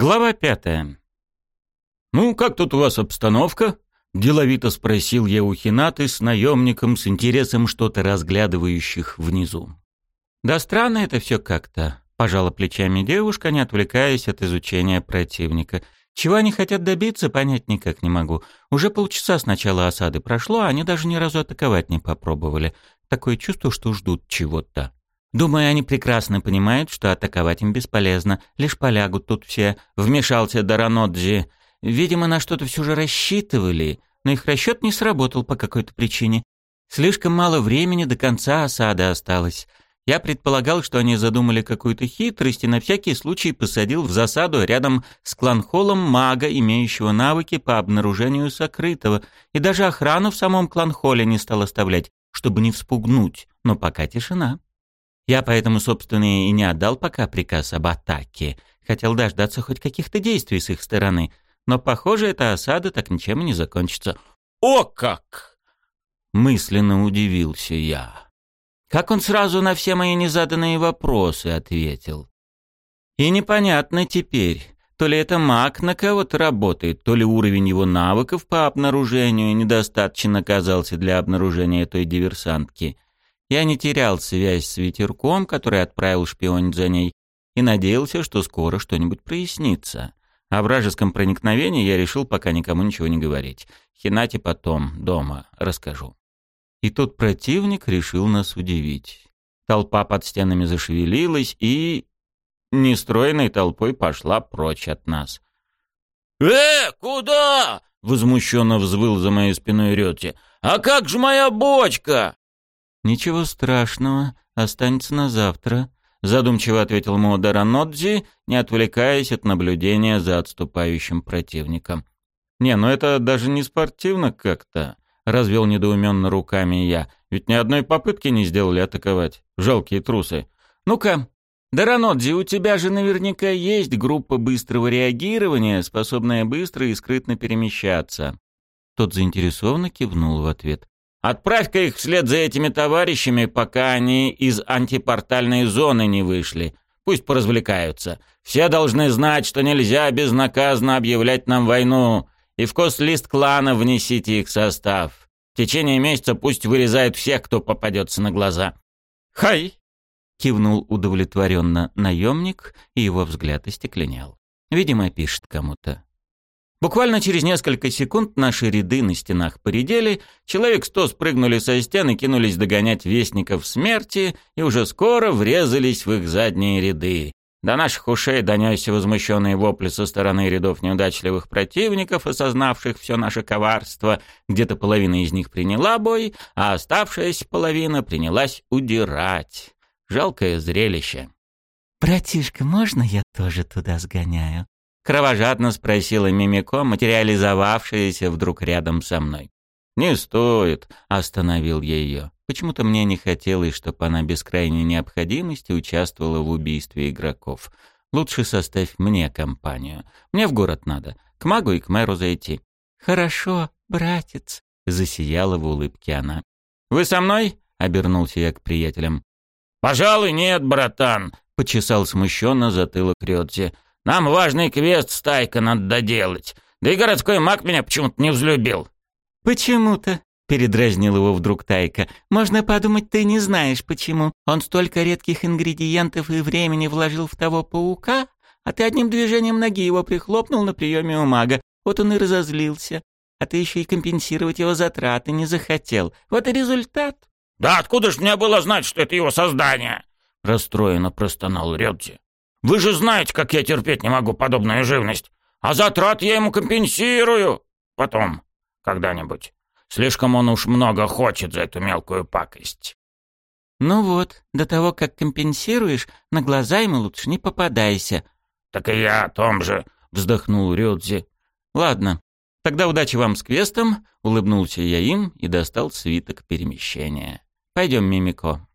Глава пятая. «Ну, как тут у вас обстановка?» — деловито спросил я у Хинаты с наемником с интересом что-то разглядывающих внизу. «Да странно это все как-то», — пожала плечами девушка, не отвлекаясь от изучения противника. «Чего они хотят добиться, понять никак не могу. Уже полчаса с начала осады прошло, а они даже ни разу атаковать не попробовали. Такое чувство, что ждут чего-то». Думаю, они прекрасно понимают, что атаковать им бесполезно, лишь полягут тут все. Вмешался Даранодзи. Видимо, на что-то все же рассчитывали, но их расчет не сработал по какой-то причине. Слишком мало времени до конца осады осталось. Я предполагал, что они задумали какую-то хитрость и на всякий случай посадил в засаду рядом с кланхолом мага, имеющего навыки по обнаружению сокрытого, и даже охрану в самом кланхоле не стал оставлять, чтобы не вспугнуть, но пока тишина. Я поэтому, собственно, и не отдал пока приказ об атаке. Хотел дождаться хоть каких-то действий с их стороны. Но, похоже, эта осада так ничем и не закончится. «О как!» — мысленно удивился я. Как он сразу на все мои незаданные вопросы ответил. И непонятно теперь, то ли это маг на кого-то работает, то ли уровень его навыков по обнаружению недостаточно оказался для обнаружения той диверсантки — я не терял связь с ветерком, который отправил шпионить за ней, и надеялся, что скоро что-нибудь прояснится. О вражеском проникновении я решил пока никому ничего не говорить. Хинате потом, дома, расскажу. И тут противник решил нас удивить. Толпа под стенами зашевелилась и... Нестроенной толпой пошла прочь от нас. «Э, куда?» — возмущенно взвыл за моей спиной Рёти. «А как же моя бочка?» «Ничего страшного, останется на завтра», — задумчиво ответил Модера Нодзи, не отвлекаясь от наблюдения за отступающим противником. «Не, ну это даже не спортивно как-то», — развел недоуменно руками я. «Ведь ни одной попытки не сделали атаковать. Жалкие трусы. Ну-ка, Даранодзи, у тебя же наверняка есть группа быстрого реагирования, способная быстро и скрытно перемещаться». Тот заинтересованно кивнул в ответ. Отправь-ка их вслед за этими товарищами, пока они из антипортальной зоны не вышли. Пусть поразвлекаются. Все должны знать, что нельзя безнаказанно объявлять нам войну. И в кост-лист клана внесите их состав. В течение месяца пусть вырезают всех, кто попадется на глаза. «Хай!» — кивнул удовлетворенно наемник, и его взгляд остекленел. Видимо, пишет кому-то. Буквально через несколько секунд наши ряды на стенах поредели, человек сто спрыгнули со стен и кинулись догонять вестников смерти, и уже скоро врезались в их задние ряды. До наших ушей донесся возмущенные вопли со стороны рядов неудачливых противников, осознавших все наше коварство. Где-то половина из них приняла бой, а оставшаяся половина принялась удирать. Жалкое зрелище. «Братишка, можно я тоже туда сгоняю?» Кровожадно спросила Мимико, материализовавшаяся вдруг рядом со мной. «Не стоит», — остановил я ее. Почему-то мне не хотелось, чтобы она без крайней необходимости участвовала в убийстве игроков. Лучше составь мне компанию. Мне в город надо. К магу и к мэру зайти. «Хорошо, братец», — засияла в улыбке она. «Вы со мной?» — обернулся я к приятелям. «Пожалуй, нет, братан», — почесал смущенно затылок Рёдзи. Нам важный квест стайка надо доделать. Да и городской маг меня почему-то не взлюбил». «Почему-то?» — передразнил его вдруг Тайка. «Можно подумать, ты не знаешь, почему. Он столько редких ингредиентов и времени вложил в того паука, а ты одним движением ноги его прихлопнул на приеме у мага. Вот он и разозлился. А ты еще и компенсировать его затраты не захотел. Вот и результат». «Да откуда ж мне было знать, что это его создание?» — расстроенно простонал Редзи. Вы же знаете, как я терпеть не могу подобную живность. А затрат я ему компенсирую. Потом, когда-нибудь. Слишком он уж много хочет за эту мелкую пакость. Ну вот, до того, как компенсируешь, на глаза ему лучше не попадайся. Так и я о том же, вздохнул Рюдзи. Ладно, тогда удачи вам с квестом, улыбнулся я им и достал свиток перемещения. Пойдем, Мимико.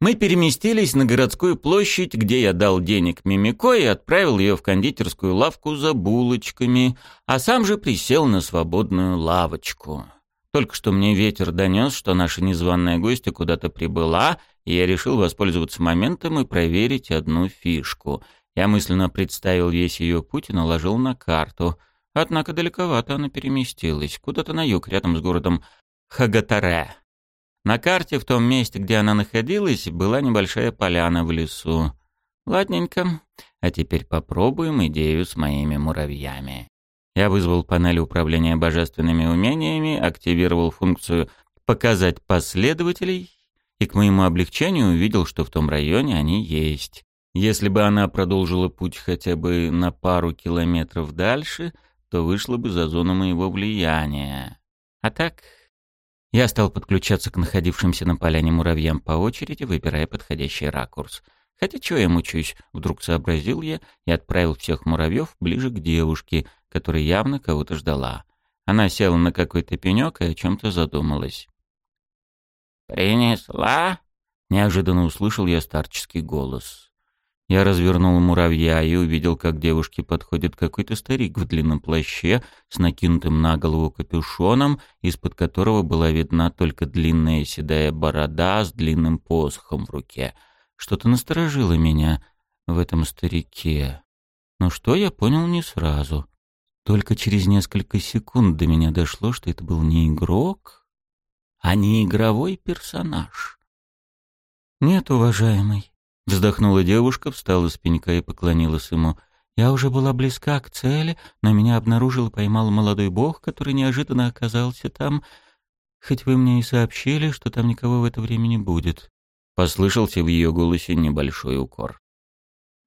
Мы переместились на городскую площадь, где я дал денег Мимико и отправил ее в кондитерскую лавку за булочками, а сам же присел на свободную лавочку. Только что мне ветер донес, что наша незваная гостья куда-то прибыла, и я решил воспользоваться моментом и проверить одну фишку. Я мысленно представил весь ее путь и наложил на карту. Однако далековато она переместилась, куда-то на юг, рядом с городом Хагатаре. На карте, в том месте, где она находилась, была небольшая поляна в лесу. Ладненько. А теперь попробуем идею с моими муравьями. Я вызвал панель управления божественными умениями, активировал функцию «Показать последователей» и к моему облегчению увидел, что в том районе они есть. Если бы она продолжила путь хотя бы на пару километров дальше, то вышла бы за зону моего влияния. А так я стал подключаться к находившимся на поляне муравьям по очереди, выбирая подходящий ракурс. Хотя чего я мучаюсь, вдруг сообразил я и отправил всех муравьев ближе к девушке, которая явно кого-то ждала. Она села на какой-то пенек и о чем-то задумалась. «Принесла?» — неожиданно услышал я старческий голос. Я развернул муравья и увидел, как девушке подходит какой-то старик в длинном плаще с накинутым на голову капюшоном, из-под которого была видна только длинная седая борода с длинным посохом в руке. Что-то насторожило меня в этом старике. Но что я понял не сразу. Только через несколько секунд до меня дошло, что это был не игрок, а не игровой персонаж. «Нет, уважаемый, Вздохнула девушка, встала с пенька и поклонилась ему. Я уже была близка к цели, но меня обнаружил и поймал молодой бог, который неожиданно оказался там, хоть вы мне и сообщили, что там никого в это время не будет. Послышался в ее голосе небольшой укор.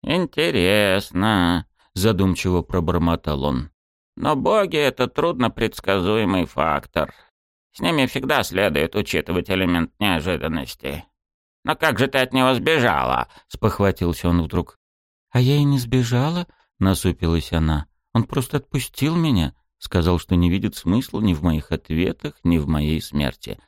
«Интересно», — задумчиво пробормотал он. «Но боги — это труднопредсказуемый фактор. С ними всегда следует учитывать элемент неожиданности. «Но как же ты от него сбежала?» — спохватился он вдруг. «А я и не сбежала», — насупилась она. «Он просто отпустил меня, сказал, что не видит смысла ни в моих ответах, ни в моей смерти».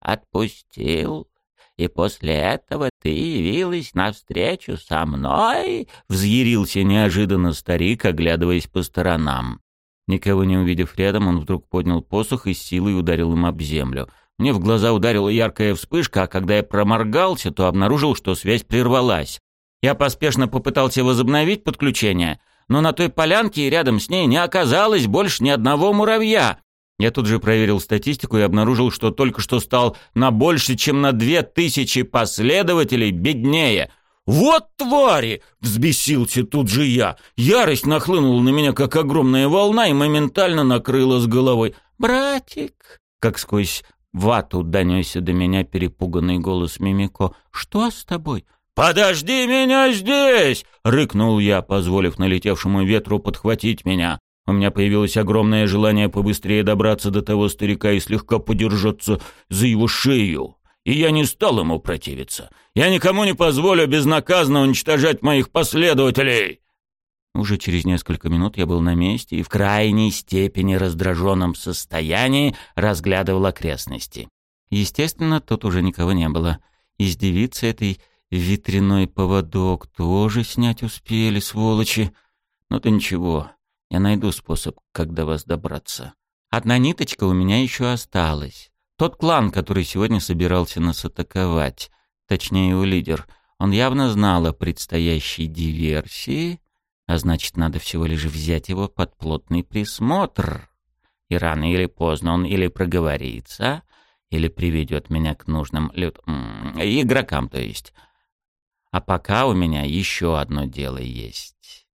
«Отпустил? И после этого ты явилась навстречу со мной?» — взъярился неожиданно старик, оглядываясь по сторонам. Никого не увидев рядом, он вдруг поднял посох и силой ударил им об землю. Мне в глаза ударила яркая вспышка, а когда я проморгался, то обнаружил, что связь прервалась. Я поспешно попытался возобновить подключение, но на той полянке и рядом с ней не оказалось больше ни одного муравья. Я тут же проверил статистику и обнаружил, что только что стал на больше, чем на две тысячи последователей беднее. «Вот твари!» — взбесился тут же я. Ярость нахлынула на меня, как огромная волна, и моментально накрыла с головой. «Братик!» — как сквозь вату донесся до меня перепуганный голос Мимико. «Что с тобой?» «Подожди меня здесь!» — рыкнул я, позволив налетевшему ветру подхватить меня. У меня появилось огромное желание побыстрее добраться до того старика и слегка подержаться за его шею. И я не стал ему противиться. Я никому не позволю безнаказанно уничтожать моих последователей. Уже через несколько минут я был на месте и в крайней степени раздраженном состоянии разглядывал окрестности. Естественно, тут уже никого не было. Из девицы этой ветряной поводок тоже снять успели, сволочи. Но то ничего, я найду способ, как до вас добраться. Одна ниточка у меня еще осталась. Тот клан, который сегодня собирался нас атаковать, точнее его лидер, он явно знал о предстоящей диверсии а значит, надо всего лишь взять его под плотный присмотр. И рано или поздно он или проговорится, или приведет меня к нужным люд... игрокам, то есть. А пока у меня еще одно дело есть.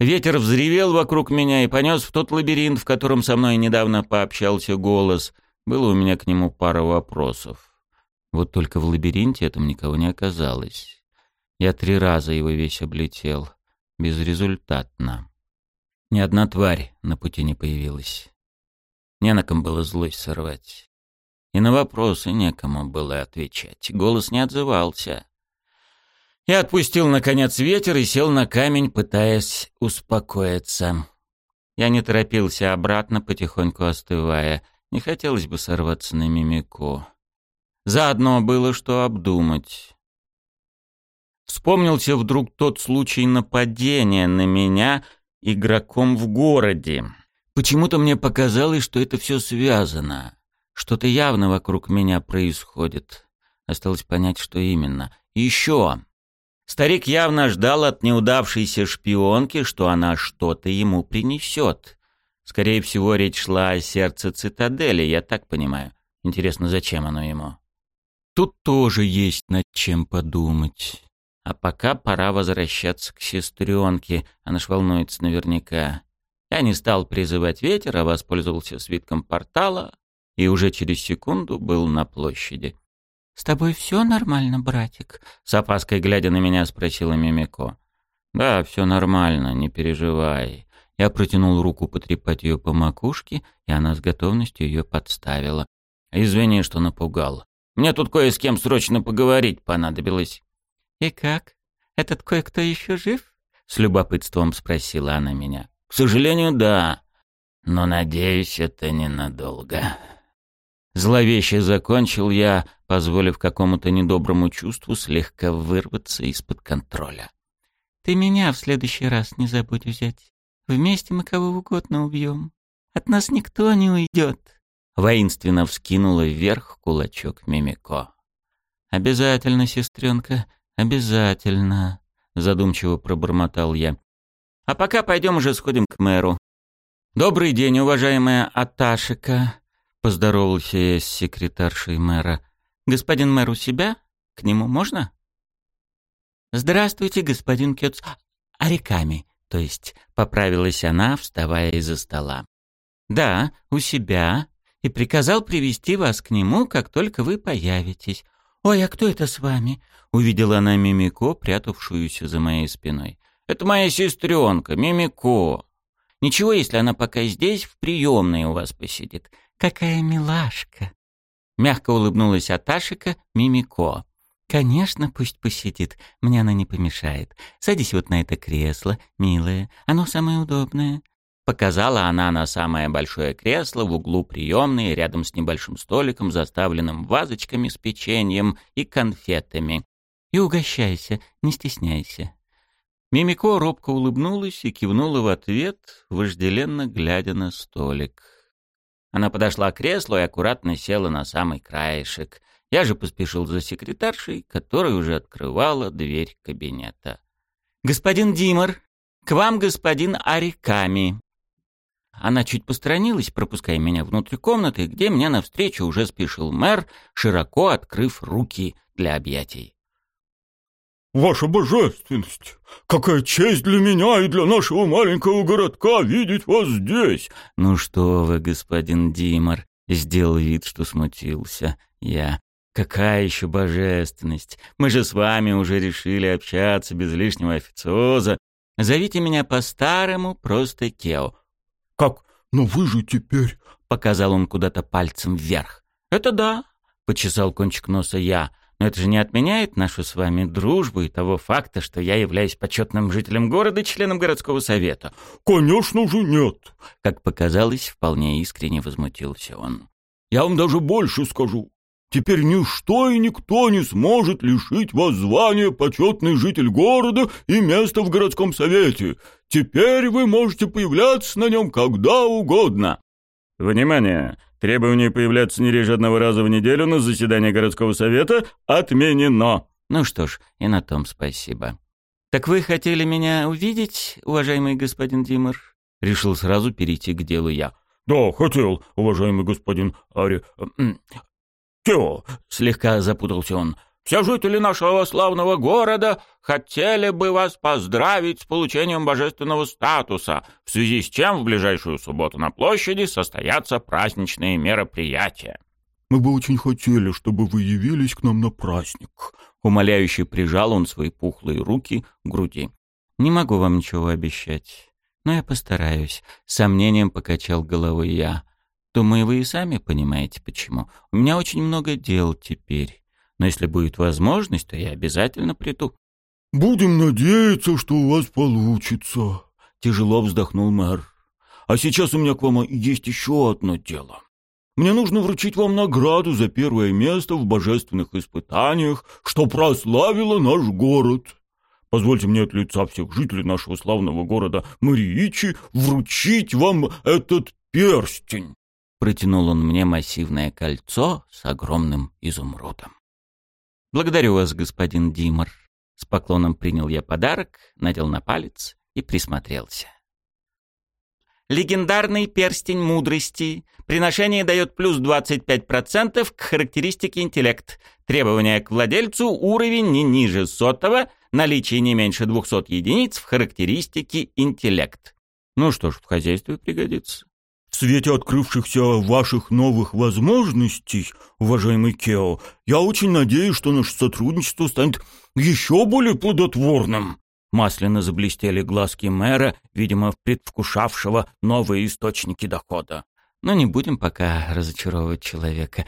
Ветер взревел вокруг меня и понес в тот лабиринт, в котором со мной недавно пообщался голос. Было у меня к нему пара вопросов. Вот только в лабиринте этом никого не оказалось. Я три раза его весь облетел безрезультатно. Ни одна тварь на пути не появилась. Не на ком было злость сорвать. И на вопросы некому было отвечать. Голос не отзывался. Я отпустил, наконец, ветер и сел на камень, пытаясь успокоиться. Я не торопился обратно, потихоньку остывая. Не хотелось бы сорваться на мимику. Заодно было что обдумать. Вспомнился вдруг тот случай нападения на меня игроком в городе. Почему-то мне показалось, что это все связано. Что-то явно вокруг меня происходит. Осталось понять, что именно. еще. Старик явно ждал от неудавшейся шпионки, что она что-то ему принесет. Скорее всего, речь шла о сердце цитадели, я так понимаю. Интересно, зачем оно ему? Тут тоже есть над чем подумать. А пока пора возвращаться к сестренке, она ж волнуется наверняка. Я не стал призывать ветер, а воспользовался свитком портала и уже через секунду был на площади. «С тобой все нормально, братик?» — с опаской глядя на меня спросила Мимико. «Да, все нормально, не переживай». Я протянул руку потрепать ее по макушке, и она с готовностью ее подставила. «Извини, что напугал. Мне тут кое с кем срочно поговорить понадобилось». «И как? Этот кое-кто еще жив?» — с любопытством спросила она меня. «К сожалению, да. Но, надеюсь, это ненадолго». Зловеще закончил я, позволив какому-то недоброму чувству слегка вырваться из-под контроля. «Ты меня в следующий раз не забудь взять. Вместе мы кого угодно убьем. От нас никто не уйдет». Воинственно вскинула вверх кулачок Мимико. «Обязательно, сестренка, обязательно», — задумчиво пробормотал я. «А пока пойдем уже сходим к мэру». «Добрый день, уважаемая Аташика», Поздоровался я с секретаршей мэра. «Господин мэр у себя? К нему можно?» «Здравствуйте, господин Кёц. Ариками, то есть», — поправилась она, вставая из-за стола. «Да, у себя. И приказал привести вас к нему, как только вы появитесь. Ой, а кто это с вами?» — увидела она Мимико, прятавшуюся за моей спиной. «Это моя сестренка, Мимико. Ничего, если она пока здесь, в приемной у вас посидит. Какая милашка!» Мягко улыбнулась Аташика Мимико. «Конечно, пусть посидит, мне она не помешает. Садись вот на это кресло, милая, оно самое удобное». Показала она на самое большое кресло в углу приемной, рядом с небольшим столиком, заставленным вазочками с печеньем и конфетами. «И угощайся, не стесняйся». Мимико робко улыбнулась и кивнула в ответ, вожделенно глядя на столик. Она подошла к креслу и аккуратно села на самый краешек. Я же поспешил за секретаршей, которая уже открывала дверь кабинета. «Господин Димар, к вам господин Ариками». Она чуть посторонилась, пропуская меня внутрь комнаты, где мне навстречу уже спешил мэр, широко открыв руки для объятий. «Ваша божественность! Какая честь для меня и для нашего маленького городка видеть вас здесь!» «Ну что вы, господин Димар!» — сделал вид, что смутился. «Я... Какая еще божественность! Мы же с вами уже решили общаться без лишнего официоза. Зовите меня по-старому, просто Кео». «Как? Но вы же теперь...» — показал он куда-то пальцем вверх. «Это да», — почесал кончик носа я. Но это же не отменяет нашу с вами дружбу и того факта, что я являюсь почетным жителем города членом городского совета. Конечно же нет. Как показалось, вполне искренне возмутился он. Я вам даже больше скажу. Теперь ничто и никто не сможет лишить вас звания почетный житель города и места в городском совете. Теперь вы можете появляться на нем когда угодно. Внимание! Требование появляться не реже одного раза в неделю на заседании городского совета отменено. Ну что ж, и на том спасибо. Так вы хотели меня увидеть, уважаемый господин Димар? Решил сразу перейти к делу я. Да, хотел, уважаемый господин Ари... Тео, слегка запутался он. Все жители нашего славного города хотели бы вас поздравить с получением божественного статуса, в связи с чем в ближайшую субботу на площади состоятся праздничные мероприятия. Мы бы очень хотели, чтобы вы явились к нам на праздник. Умоляюще прижал он свои пухлые руки к груди. Не могу вам ничего обещать, но я постараюсь. Сомнением покачал головой я. Думаю, вы и сами понимаете, почему. У меня очень много дел теперь но если будет возможность, то я обязательно приду». «Будем надеяться, что у вас получится», — тяжело вздохнул мэр. «А сейчас у меня к вам есть еще одно дело. Мне нужно вручить вам награду за первое место в божественных испытаниях, что прославило наш город. Позвольте мне от лица всех жителей нашего славного города Мариичи вручить вам этот перстень». Протянул он мне массивное кольцо с огромным изумрудом. Благодарю вас, господин Димар. С поклоном принял я подарок, надел на палец и присмотрелся. Легендарный перстень мудрости. Приношение дает плюс 25% к характеристике интеллект. Требования к владельцу уровень не ниже сотого, наличие не меньше 200 единиц в характеристике интеллект. Ну что ж, в хозяйстве пригодится. В свете открывшихся ваших новых возможностей, уважаемый Кео, я очень надеюсь, что наше сотрудничество станет еще более плодотворным. Масляно заблестели глазки мэра, видимо, предвкушавшего новые источники дохода. Но не будем пока разочаровывать человека.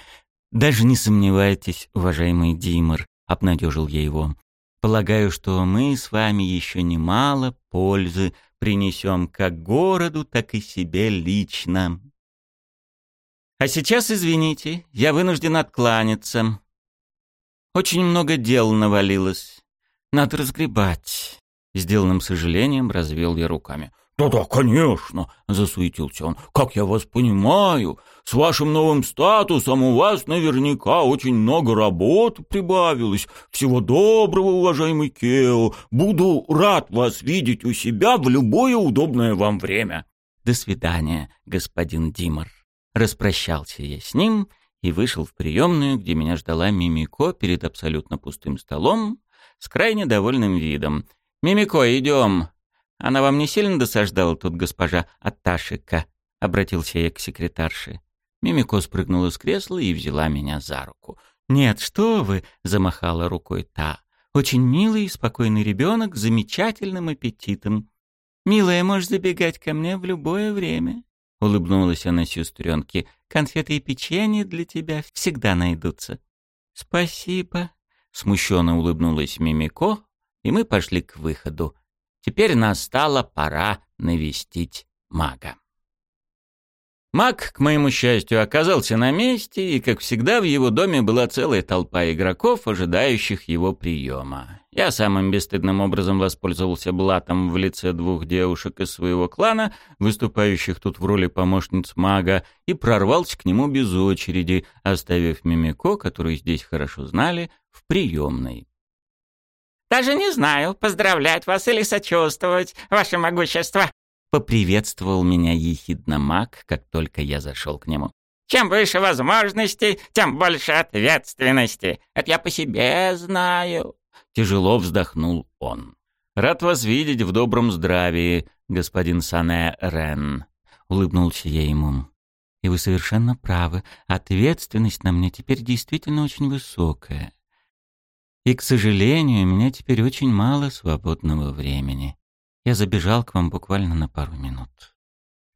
Даже не сомневайтесь, уважаемый Димер, обнадежил я его. Полагаю, что мы с вами еще немало пользы принесем как городу, так и себе лично. А сейчас, извините, я вынужден откланяться. Очень много дел навалилось. Надо разгребать. Сделанным сожалением развел я руками. «Да-да, конечно», — засуетился он. «Как я вас понимаю, с вашим новым статусом у вас наверняка очень много работы прибавилось. Всего доброго, уважаемый Кео. Буду рад вас видеть у себя в любое удобное вам время». «До свидания, господин Димар». Распрощался я с ним и вышел в приемную, где меня ждала Мимико перед абсолютно пустым столом с крайне довольным видом. «Мимико, идем!» «Она вам не сильно досаждала тут госпожа Аташика?» — обратился я к секретарше. Мимико спрыгнула с кресла и взяла меня за руку. «Нет, что вы!» — замахала рукой та. «Очень милый и спокойный ребенок с замечательным аппетитом. Милая, можешь забегать ко мне в любое время». — улыбнулась она сестренке. «Конфеты и печенье для тебя всегда найдутся». «Спасибо», — смущенно улыбнулась Мимико, и мы пошли к выходу. Теперь настала пора навестить мага. Маг, к моему счастью, оказался на месте, и, как всегда, в его доме была целая толпа игроков, ожидающих его приема. Я самым бесстыдным образом воспользовался блатом в лице двух девушек из своего клана, выступающих тут в роли помощниц мага, и прорвался к нему без очереди, оставив Мимико, которую здесь хорошо знали, в приемной. Даже не знаю, поздравлять вас или сочувствовать, ваше могущество. Поприветствовал меня ехидно маг, как только я зашел к нему. Чем выше возможностей, тем больше ответственности. Это я по себе знаю. Тяжело вздохнул он. Рад вас видеть в добром здравии, господин Сане Рен. Улыбнулся я ему. И вы совершенно правы. Ответственность на мне теперь действительно очень высокая. И, к сожалению, у меня теперь очень мало свободного времени. Я забежал к вам буквально на пару минут.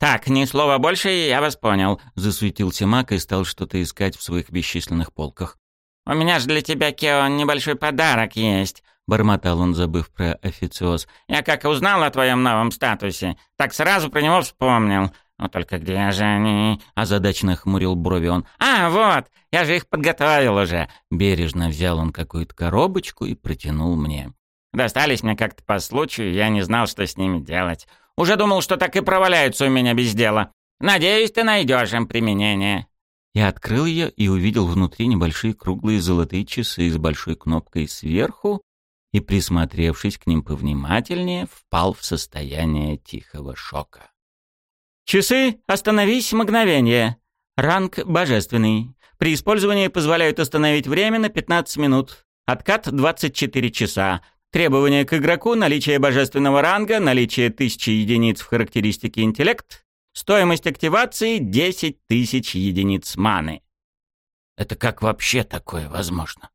«Так, ни слова больше, я вас понял», — засуетился Мак и стал что-то искать в своих бесчисленных полках. «У меня же для тебя, Кео, небольшой подарок есть», — бормотал он, забыв про официоз. «Я как узнал о твоем новом статусе, так сразу про него вспомнил. «Но только где же они?» — озадаченно хмурил брови он. «А, вот! Я же их подготовил уже!» Бережно взял он какую-то коробочку и протянул мне. «Достались мне как-то по случаю, я не знал, что с ними делать. Уже думал, что так и проваляются у меня без дела. Надеюсь, ты найдешь им применение». Я открыл ее и увидел внутри небольшие круглые золотые часы с большой кнопкой сверху и, присмотревшись к ним повнимательнее, впал в состояние тихого шока. Часы «Остановись мгновение». Ранг «Божественный». При использовании позволяют остановить время на 15 минут. Откат 24 часа. Требования к игроку, наличие божественного ранга, наличие 1000 единиц в характеристике интеллект. Стоимость активации 10 тысяч единиц маны. Это как вообще такое возможно?